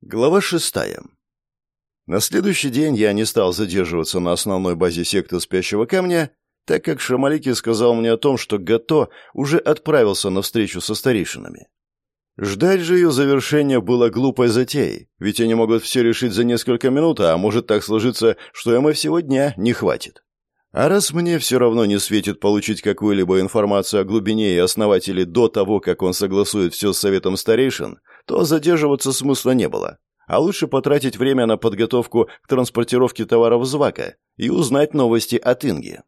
Глава шестая. На следующий день я не стал задерживаться на основной базе секты Спящего Камня, так как Шамалики сказал мне о том, что Гато уже отправился на встречу со старейшинами. Ждать же ее завершения было глупой затеей, ведь они могут все решить за несколько минут, а может так сложиться, что им и всего дня не хватит. А раз мне все равно не светит получить какую-либо информацию о глубине и основателе до того, как он согласует все с советом старейшин, то задерживаться смысла не было. А лучше потратить время на подготовку к транспортировке товаров с Вака и узнать новости от Инги.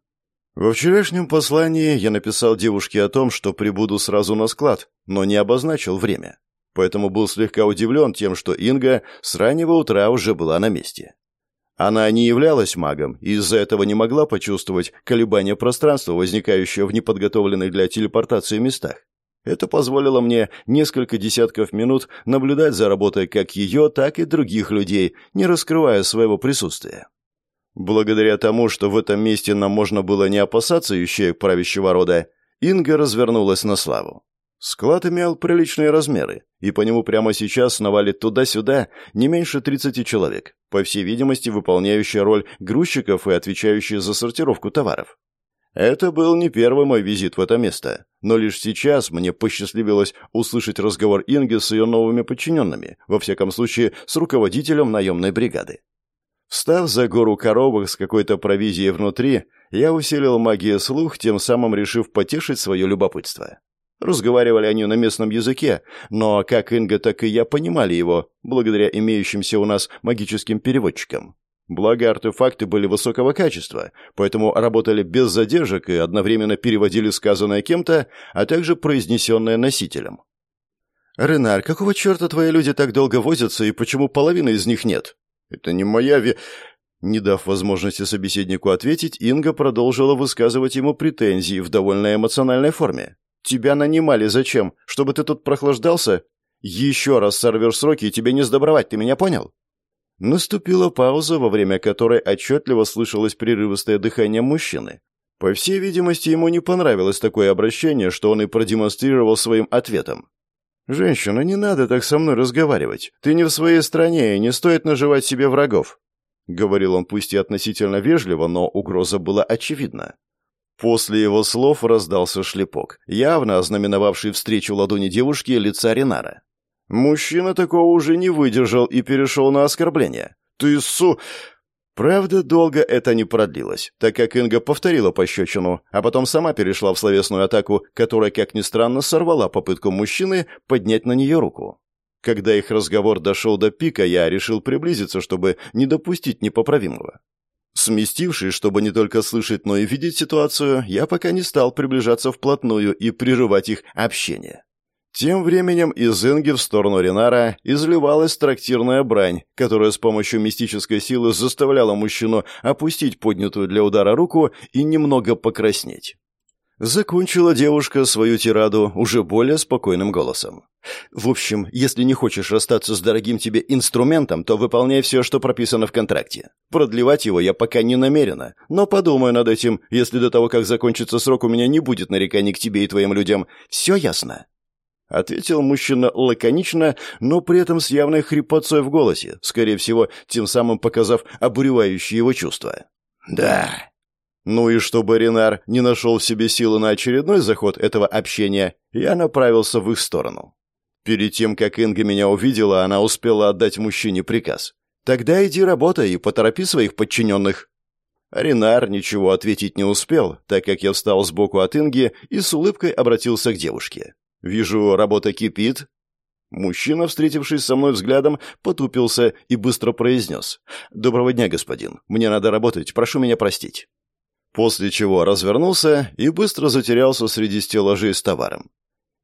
Во вчерашнем послании я написал девушке о том, что прибуду сразу на склад, но не обозначил время. Поэтому был слегка удивлен тем, что Инга с раннего утра уже была на месте. Она не являлась магом и из-за этого не могла почувствовать колебания пространства, возникающего в неподготовленных для телепортации местах. Это позволило мне несколько десятков минут наблюдать за работой как ее, так и других людей, не раскрывая своего присутствия. Благодаря тому, что в этом месте нам можно было не опасаться ищеек правящего рода, Инга развернулась на славу. Склад имел приличные размеры, и по нему прямо сейчас сновали туда-сюда не меньше 30 человек, по всей видимости, выполняющие роль грузчиков и отвечающие за сортировку товаров. Это был не первый мой визит в это место, но лишь сейчас мне посчастливилось услышать разговор Инги с ее новыми подчиненными, во всяком случае, с руководителем наемной бригады. Встав за гору коробок с какой-то провизией внутри, я усилил магию слух, тем самым решив потешить свое любопытство. Разговаривали они на местном языке, но как Инга, так и я понимали его, благодаря имеющимся у нас магическим переводчикам. Благо, артефакты были высокого качества, поэтому работали без задержек и одновременно переводили сказанное кем-то, а также произнесенное носителем. «Ренар, какого черта твои люди так долго возятся, и почему половины из них нет?» «Это не моя ви...» Не дав возможности собеседнику ответить, Инга продолжила высказывать ему претензии в довольно эмоциональной форме. «Тебя нанимали зачем? Чтобы ты тут прохлаждался? Еще раз сорвешь сроки, и тебе не сдобровать, ты меня понял?» Наступила пауза, во время которой отчетливо слышалось прерывистое дыхание мужчины. По всей видимости, ему не понравилось такое обращение, что он и продемонстрировал своим ответом. «Женщина, не надо так со мной разговаривать. Ты не в своей стране, и не стоит наживать себе врагов», — говорил он пусть и относительно вежливо, но угроза была очевидна. После его слов раздался шлепок, явно ознаменовавший встречу ладони девушки лица Ренара. Мужчина такого уже не выдержал и перешел на оскорбление. «Ты су...» Правда, долго это не продлилось, так как Инга повторила пощечину, а потом сама перешла в словесную атаку, которая, как ни странно, сорвала попытку мужчины поднять на нее руку. Когда их разговор дошел до пика, я решил приблизиться, чтобы не допустить непоправимого. Сместившись, чтобы не только слышать, но и видеть ситуацию, я пока не стал приближаться вплотную и прерывать их общение. Тем временем из Инги в сторону Ренара изливалась трактирная брань, которая с помощью мистической силы заставляла мужчину опустить поднятую для удара руку и немного покраснеть. Закончила девушка свою тираду уже более спокойным голосом. «В общем, если не хочешь расстаться с дорогим тебе инструментом, то выполняй все, что прописано в контракте. Продлевать его я пока не намерена, но подумаю над этим, если до того, как закончится срок, у меня не будет нареканий к тебе и твоим людям. Все ясно?» Ответил мужчина лаконично, но при этом с явной хрипотцой в голосе, скорее всего, тем самым показав обуревающие его чувства. «Да». Ну и чтобы Ренар не нашел в себе силы на очередной заход этого общения, я направился в их сторону. Перед тем, как Инга меня увидела, она успела отдать мужчине приказ. «Тогда иди работай и поторопи своих подчиненных». Ренар ничего ответить не успел, так как я встал сбоку от Инги и с улыбкой обратился к девушке. «Вижу, работа кипит». Мужчина, встретившись со мной взглядом, потупился и быстро произнес. «Доброго дня, господин. Мне надо работать. Прошу меня простить». После чего развернулся и быстро затерялся среди стеллажей с товаром.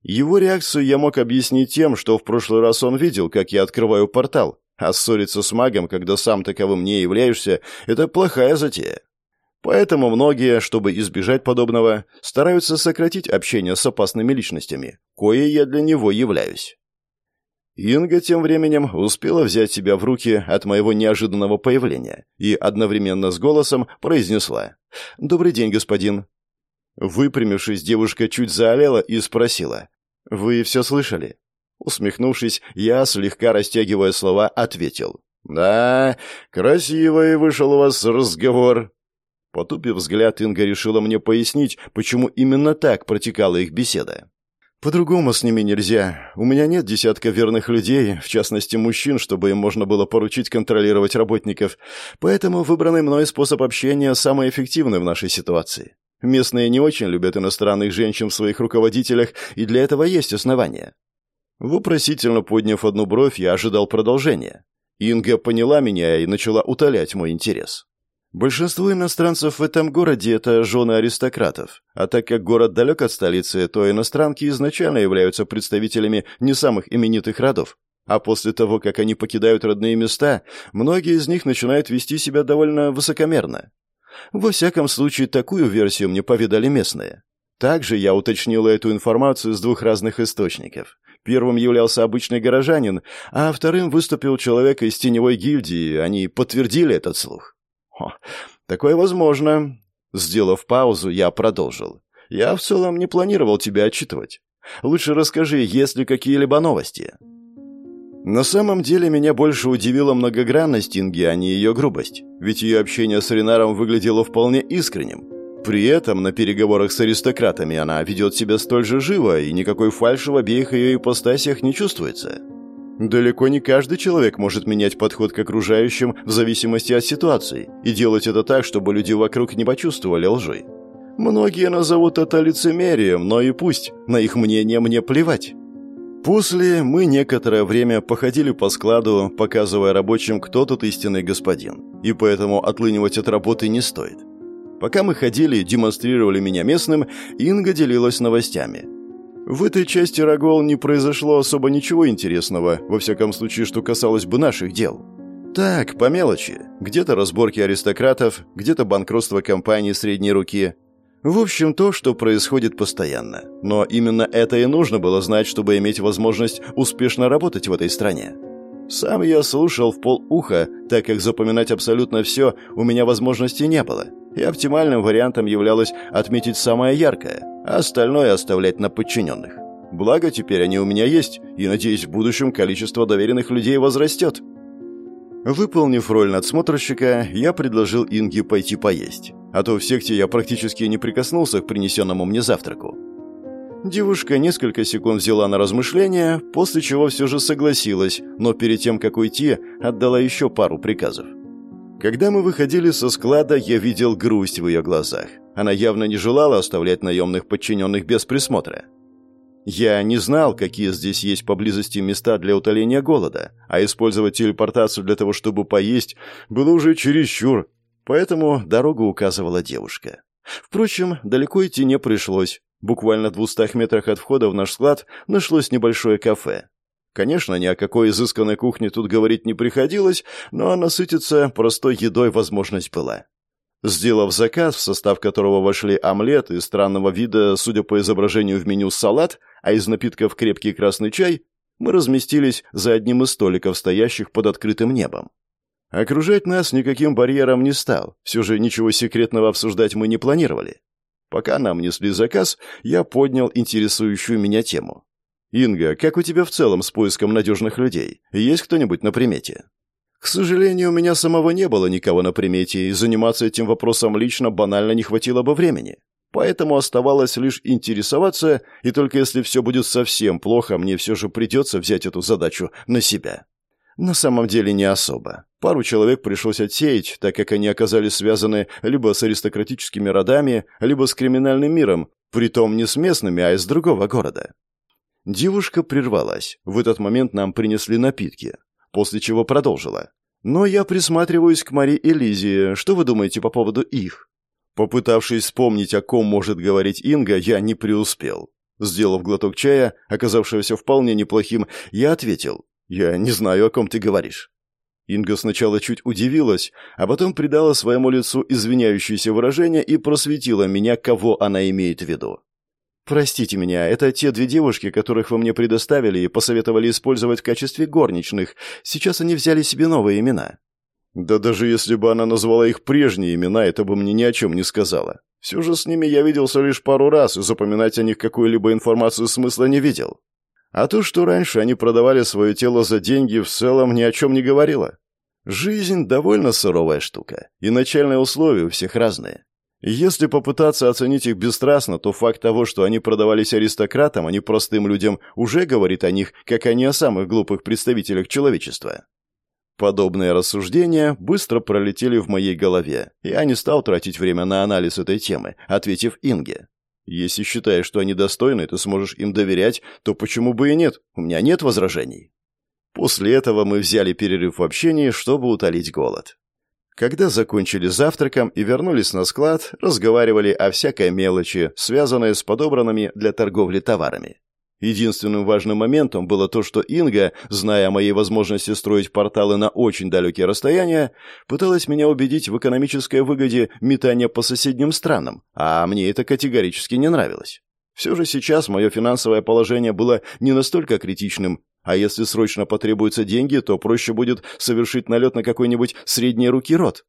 Его реакцию я мог объяснить тем, что в прошлый раз он видел, как я открываю портал, а ссориться с магом, когда сам таковым не являешься, это плохая затея. Поэтому многие, чтобы избежать подобного, стараются сократить общение с опасными личностями, кое я для него являюсь. Инга тем временем успела взять себя в руки от моего неожиданного появления и одновременно с голосом произнесла «Добрый день, господин». Выпрямившись, девушка чуть заолела и спросила «Вы все слышали?» Усмехнувшись, я, слегка растягивая слова, ответил. «Да, красивый вышел у вас разговор». Потупив взгляд, Инга решила мне пояснить, почему именно так протекала их беседа. «По-другому с ними нельзя. У меня нет десятка верных людей, в частности мужчин, чтобы им можно было поручить контролировать работников. Поэтому выбранный мной способ общения самый эффективный в нашей ситуации. Местные не очень любят иностранных женщин в своих руководителях, и для этого есть основания». Вопросительно подняв одну бровь, я ожидал продолжения. Инга поняла меня и начала утолять мой интерес. Большинство иностранцев в этом городе – это жены аристократов, а так как город далек от столицы, то иностранки изначально являются представителями не самых именитых родов. А после того, как они покидают родные места, многие из них начинают вести себя довольно высокомерно. Во всяком случае, такую версию мне поведали местные. Также я уточнила эту информацию с двух разных источников. Первым являлся обычный горожанин, а вторым выступил человек из теневой гильдии, они подтвердили этот слух. О, такое возможно. Сделав паузу, я продолжил. Я в целом не планировал тебя отчитывать. Лучше расскажи, есть ли какие-либо новости. На самом деле меня больше удивила многогранность Инги, а не ее грубость. Ведь ее общение с Ренаром выглядело вполне искренним. При этом на переговорах с аристократами она ведет себя столь же живо, и никакой фальши в обеих ее ипостасях не чувствуется. Далеко не каждый человек может менять подход к окружающим в зависимости от ситуации и делать это так, чтобы люди вокруг не почувствовали лжи. Многие назовут это лицемерием, но и пусть, на их мнение мне плевать. После мы некоторое время походили по складу, показывая рабочим, кто тут истинный господин, и поэтому отлынивать от работы не стоит. Пока мы ходили демонстрировали меня местным, Инга делилась новостями – в этой части Рагол не произошло особо ничего интересного, во всяком случае, что касалось бы наших дел. Так, по мелочи. Где-то разборки аристократов, где-то банкротство компании средней руки. В общем, то, что происходит постоянно. Но именно это и нужно было знать, чтобы иметь возможность успешно работать в этой стране. Сам я слушал в полуха, так как запоминать абсолютно все у меня возможности не было. И оптимальным вариантом являлось отметить самое яркое – а остальное оставлять на подчиненных. Благо, теперь они у меня есть, и, надеюсь, в будущем количество доверенных людей возрастет. Выполнив роль надсмотрщика, я предложил Инге пойти поесть, а то в секте я практически не прикоснулся к принесенному мне завтраку. Девушка несколько секунд взяла на размышления, после чего все же согласилась, но перед тем, как уйти, отдала еще пару приказов. Когда мы выходили со склада, я видел грусть в ее глазах. Она явно не желала оставлять наемных подчиненных без присмотра. Я не знал, какие здесь есть поблизости места для утоления голода, а использовать телепортацию для того, чтобы поесть, было уже чересчур, поэтому дорогу указывала девушка. Впрочем, далеко идти не пришлось. Буквально в двухстах метрах от входа в наш склад нашлось небольшое кафе. Конечно, ни о какой изысканной кухне тут говорить не приходилось, но насытиться простой едой возможность была. Сделав заказ, в состав которого вошли омлет и странного вида, судя по изображению в меню, салат, а из напитков крепкий красный чай, мы разместились за одним из столиков, стоящих под открытым небом. Окружать нас никаким барьером не стал, все же ничего секретного обсуждать мы не планировали. Пока нам несли заказ, я поднял интересующую меня тему. «Инга, как у тебя в целом с поиском надежных людей? Есть кто-нибудь на примете?» К сожалению, у меня самого не было никого на примете, и заниматься этим вопросом лично банально не хватило бы времени. Поэтому оставалось лишь интересоваться, и только если все будет совсем плохо, мне все же придется взять эту задачу на себя. На самом деле не особо. Пару человек пришлось отсеять, так как они оказались связаны либо с аристократическими родами, либо с криминальным миром, притом не с местными, а из другого города. Девушка прервалась. В этот момент нам принесли напитки после чего продолжила. «Но я присматриваюсь к Мари и Лизе. Что вы думаете по поводу их?» Попытавшись вспомнить, о ком может говорить Инга, я не преуспел. Сделав глоток чая, оказавшегося вполне неплохим, я ответил. «Я не знаю, о ком ты говоришь». Инга сначала чуть удивилась, а потом придала своему лицу извиняющееся выражение и просветила меня, кого она имеет в виду. «Простите меня, это те две девушки, которых вы мне предоставили и посоветовали использовать в качестве горничных. Сейчас они взяли себе новые имена». «Да даже если бы она назвала их прежние имена, это бы мне ни о чем не сказала. Все же с ними я виделся лишь пару раз, и запоминать о них какую-либо информацию смысла не видел. А то, что раньше они продавали свое тело за деньги, в целом ни о чем не говорило. Жизнь довольно суровая штука, и начальные условия у всех разные. Если попытаться оценить их бесстрастно, то факт того, что они продавались аристократам, а не простым людям, уже говорит о них, как о не о самых глупых представителях человечества. Подобные рассуждения быстро пролетели в моей голове. Я не стал тратить время на анализ этой темы, ответив Инге. «Если считаешь, что они достойны, ты сможешь им доверять, то почему бы и нет? У меня нет возражений». После этого мы взяли перерыв в общении, чтобы утолить голод. Когда закончили завтраком и вернулись на склад, разговаривали о всякой мелочи, связанной с подобранными для торговли товарами. Единственным важным моментом было то, что Инга, зная о моей возможности строить порталы на очень далекие расстояния, пыталась меня убедить в экономической выгоде метания по соседним странам, а мне это категорически не нравилось. Все же сейчас мое финансовое положение было не настолько критичным, а если срочно потребуются деньги, то проще будет совершить налет на какой-нибудь средней руки род.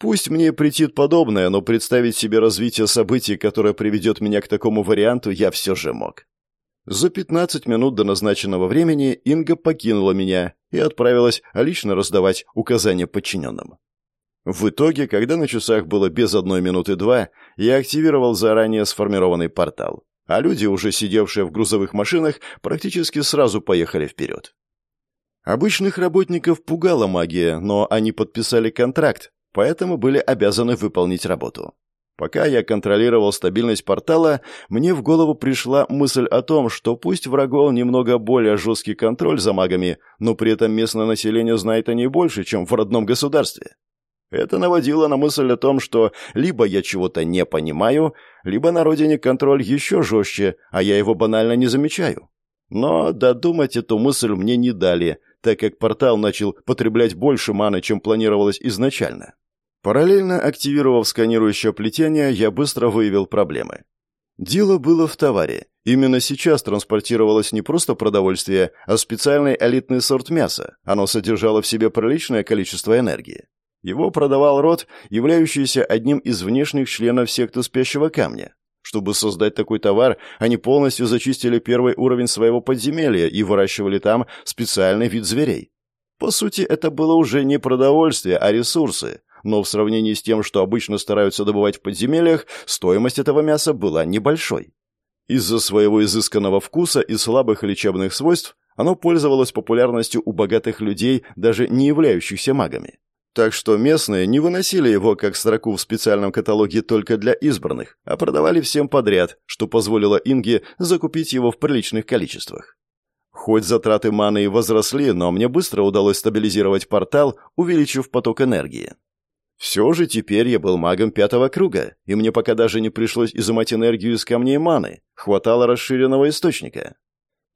Пусть мне претит подобное, но представить себе развитие событий, которое приведет меня к такому варианту, я все же мог. За 15 минут до назначенного времени Инга покинула меня и отправилась лично раздавать указания подчиненным. В итоге, когда на часах было без одной минуты два, я активировал заранее сформированный портал, а люди, уже сидевшие в грузовых машинах, практически сразу поехали вперед. Обычных работников пугала магия, но они подписали контракт, поэтому были обязаны выполнить работу. Пока я контролировал стабильность портала, мне в голову пришла мысль о том, что пусть врагов немного более жесткий контроль за магами, но при этом местное население знает о ней больше, чем в родном государстве. Это наводило на мысль о том, что либо я чего-то не понимаю, либо на родине контроль еще жестче, а я его банально не замечаю. Но додумать эту мысль мне не дали, так как портал начал потреблять больше маны, чем планировалось изначально. Параллельно активировав сканирующее плетение, я быстро выявил проблемы. Дело было в товаре. Именно сейчас транспортировалось не просто продовольствие, а специальный элитный сорт мяса. Оно содержало в себе приличное количество энергии. Его продавал род, являющийся одним из внешних членов секты спящего камня. Чтобы создать такой товар, они полностью зачистили первый уровень своего подземелья и выращивали там специальный вид зверей. По сути, это было уже не продовольствие, а ресурсы, но в сравнении с тем, что обычно стараются добывать в подземельях, стоимость этого мяса была небольшой. Из-за своего изысканного вкуса и слабых лечебных свойств оно пользовалось популярностью у богатых людей, даже не являющихся магами. Так что местные не выносили его как строку в специальном каталоге только для избранных, а продавали всем подряд, что позволило Инге закупить его в приличных количествах. Хоть затраты маны и возросли, но мне быстро удалось стабилизировать портал, увеличив поток энергии. Все же теперь я был магом пятого круга, и мне пока даже не пришлось изымать энергию из камней маны, хватало расширенного источника.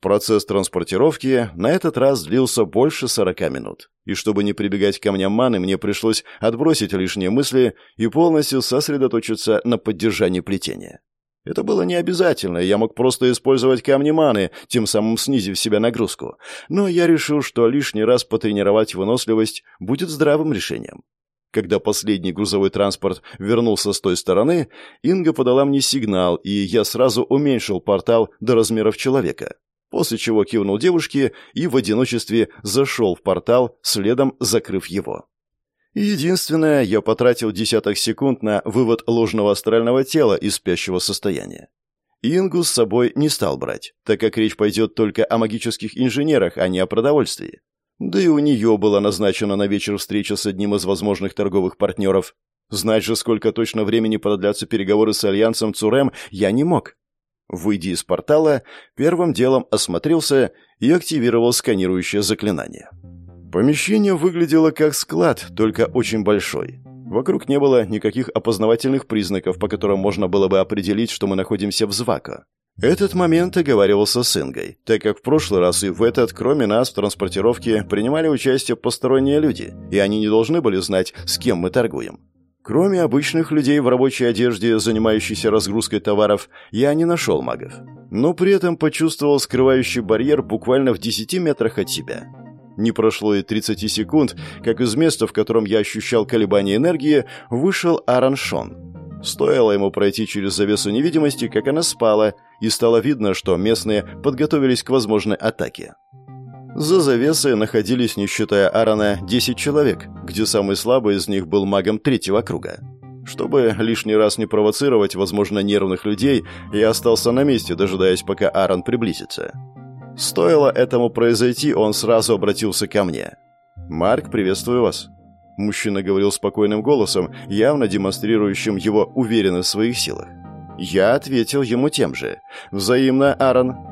Процесс транспортировки на этот раз длился больше сорока минут, и чтобы не прибегать к камням маны, мне пришлось отбросить лишние мысли и полностью сосредоточиться на поддержании плетения. Это было не обязательно, я мог просто использовать камни маны, тем самым снизив себя нагрузку, но я решил, что лишний раз потренировать выносливость будет здравым решением. Когда последний грузовой транспорт вернулся с той стороны, Инга подала мне сигнал, и я сразу уменьшил портал до размеров человека. После чего кивнул девушке и в одиночестве зашел в портал, следом закрыв его. Единственное, я потратил десяток секунд на вывод ложного астрального тела из спящего состояния. Ингу с собой не стал брать, так как речь пойдет только о магических инженерах, а не о продовольствии. Да и у нее была назначена на вечер встреча с одним из возможных торговых партнеров. Знать же, сколько точно времени продлятся переговоры с Альянсом Цурем, я не мог. Выйдя из портала, первым делом осмотрелся и активировал сканирующее заклинание. Помещение выглядело как склад, только очень большой. Вокруг не было никаких опознавательных признаков, по которым можно было бы определить, что мы находимся в Звако. Этот момент оговаривался с Ингой, так как в прошлый раз и в этот, кроме нас, в транспортировке принимали участие посторонние люди, и они не должны были знать, с кем мы торгуем. Кроме обычных людей в рабочей одежде, занимающихся разгрузкой товаров, я не нашел магов. Но при этом почувствовал скрывающий барьер буквально в 10 метрах от себя. Не прошло и 30 секунд, как из места, в котором я ощущал колебания энергии, вышел Аарон Шон. Стоило ему пройти через завесу невидимости, как она спала, и стало видно, что местные подготовились к возможной атаке. За завесой находились, не считая Аарона, 10 человек, где самый слабый из них был магом третьего круга. Чтобы лишний раз не провоцировать, возможно, нервных людей, я остался на месте, дожидаясь, пока Аарон приблизится. Стоило этому произойти, он сразу обратился ко мне. «Марк, приветствую вас». Мужчина говорил спокойным голосом, явно демонстрирующим его уверенность в своих силах. Я ответил ему тем же. «Взаимно, Аарон».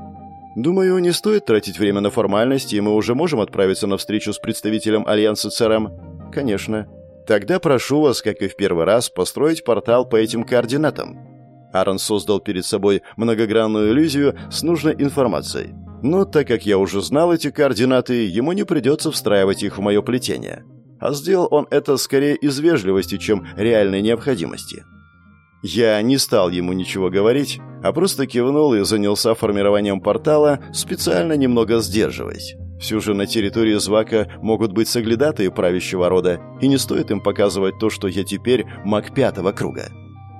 «Думаю, не стоит тратить время на формальности, и мы уже можем отправиться на встречу с представителем Альянса ЦРМ». «Конечно». «Тогда прошу вас, как и в первый раз, построить портал по этим координатам». Аарон создал перед собой многогранную иллюзию с нужной информацией. Но так как я уже знал эти координаты, ему не придется встраивать их в мое плетение. А сделал он это скорее из вежливости, чем реальной необходимости. Я не стал ему ничего говорить, а просто кивнул и занялся формированием портала, специально немного сдерживаясь. Все же на территории Звака могут быть соглядатые правящего рода, и не стоит им показывать то, что я теперь маг пятого круга.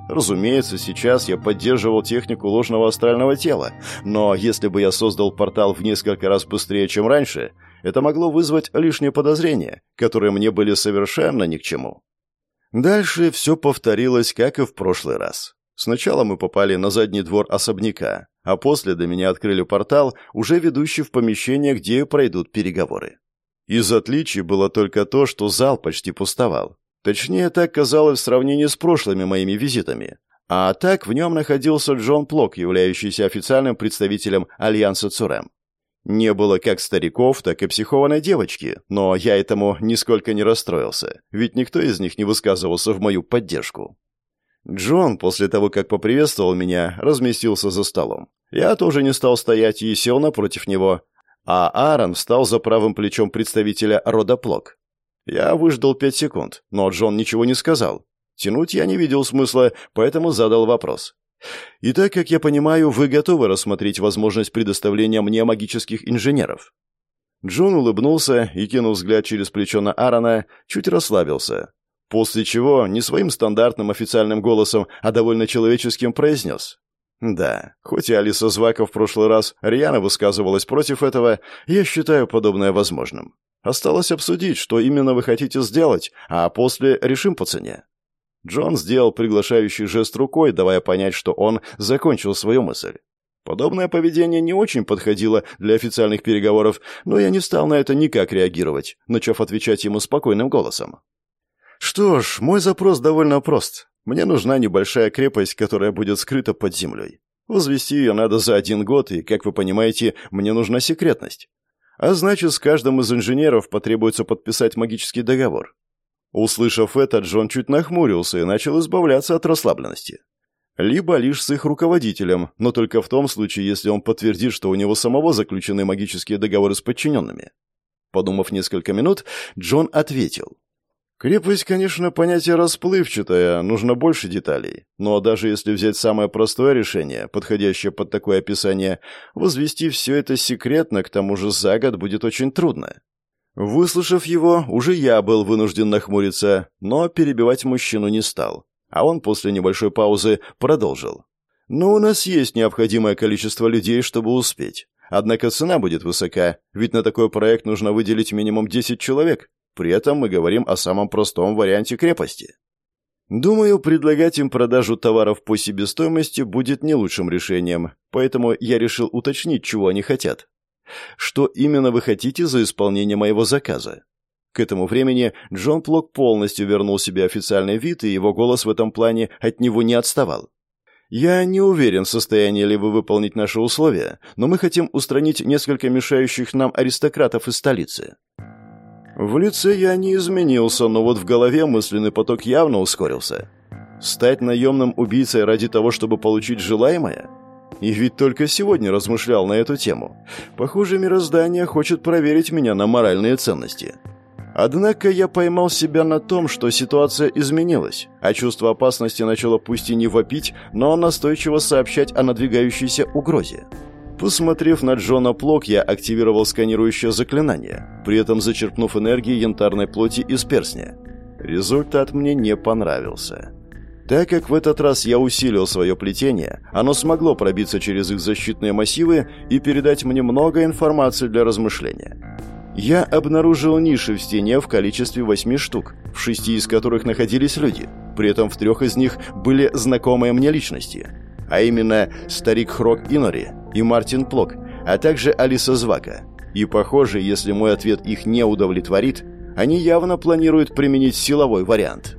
Разумеется, сейчас я поддерживал технику ложного астрального тела, но если бы я создал портал в несколько раз быстрее, чем раньше, это могло вызвать лишние подозрения, которые мне были совершенно ни к чему. Дальше все повторилось, как и в прошлый раз. Сначала мы попали на задний двор особняка, а после до меня открыли портал, уже ведущий в помещение, где пройдут переговоры. Из отличий было только то, что зал почти пустовал. Точнее, так казалось в сравнении с прошлыми моими визитами. А так в нем находился Джон Плок, являющийся официальным представителем Альянса Цурем. Не было как стариков, так и психованной девочки, но я этому нисколько не расстроился, ведь никто из них не высказывался в мою поддержку. Джон, после того, как поприветствовал меня, разместился за столом. Я тоже не стал стоять и сел напротив него, а Аарон встал за правым плечом представителя рода Плок. Я выждал пять секунд, но Джон ничего не сказал. Тянуть я не видел смысла, поэтому задал вопрос. «И так, как я понимаю, вы готовы рассмотреть возможность предоставления мне магических инженеров?» Джон улыбнулся и, кинув взгляд через плечо на Аарона, чуть расслабился. После чего, не своим стандартным официальным голосом, а довольно человеческим произнес. «Да, хоть и Алиса Звака в прошлый раз рьяно высказывалась против этого, я считаю подобное возможным. Осталось обсудить, что именно вы хотите сделать, а после решим по цене». Джон сделал приглашающий жест рукой, давая понять, что он закончил свою мысль. Подобное поведение не очень подходило для официальных переговоров, но я не стал на это никак реагировать, начав отвечать ему спокойным голосом. «Что ж, мой запрос довольно прост. Мне нужна небольшая крепость, которая будет скрыта под землей. Возвести ее надо за один год, и, как вы понимаете, мне нужна секретность. А значит, с каждым из инженеров потребуется подписать магический договор. Услышав это, Джон чуть нахмурился и начал избавляться от расслабленности. Либо лишь с их руководителем, но только в том случае, если он подтвердит, что у него самого заключены магические договоры с подчиненными. Подумав несколько минут, Джон ответил. Крепость, конечно, понятие расплывчатое, нужно больше деталей. Но даже если взять самое простое решение, подходящее под такое описание, возвести все это секретно, к тому же за год будет очень трудно. Выслушав его, уже я был вынужден нахмуриться, но перебивать мужчину не стал. А он после небольшой паузы продолжил. «Но у нас есть необходимое количество людей, чтобы успеть. Однако цена будет высока, ведь на такой проект нужно выделить минимум 10 человек. При этом мы говорим о самом простом варианте крепости. Думаю, предлагать им продажу товаров по себестоимости будет не лучшим решением, поэтому я решил уточнить, чего они хотят. Что именно вы хотите за исполнение моего заказа? К этому времени Джон Плок полностью вернул себе официальный вид, и его голос в этом плане от него не отставал. «Я не уверен, в состоянии ли вы выполнить наши условия, но мы хотим устранить несколько мешающих нам аристократов из столицы. В лице я не изменился, но вот в голове мысленный поток явно ускорился. Стать наемным убийцей ради того, чтобы получить желаемое? И ведь только сегодня размышлял на эту тему. Похоже, мироздание хочет проверить меня на моральные ценности. Однако я поймал себя на том, что ситуация изменилась, а чувство опасности начало пусть и не вопить, но настойчиво сообщать о надвигающейся угрозе. Посмотрев на Джона Плок, я активировал сканирующее заклинание, при этом зачерпнув энергии янтарной плоти из перстня. Результат мне не понравился. Так как в этот раз я усилил свое плетение, оно смогло пробиться через их защитные массивы и передать мне много информации для размышления. Я обнаружил ниши в стене в количестве восьми штук, в шести из которых находились люди. При этом в трех из них были знакомые мне личности. А именно старик Хрок Инори и Мартин Плок, а также Алиса Звака. И похоже, если мой ответ их не удовлетворит, они явно планируют применить силовой вариант.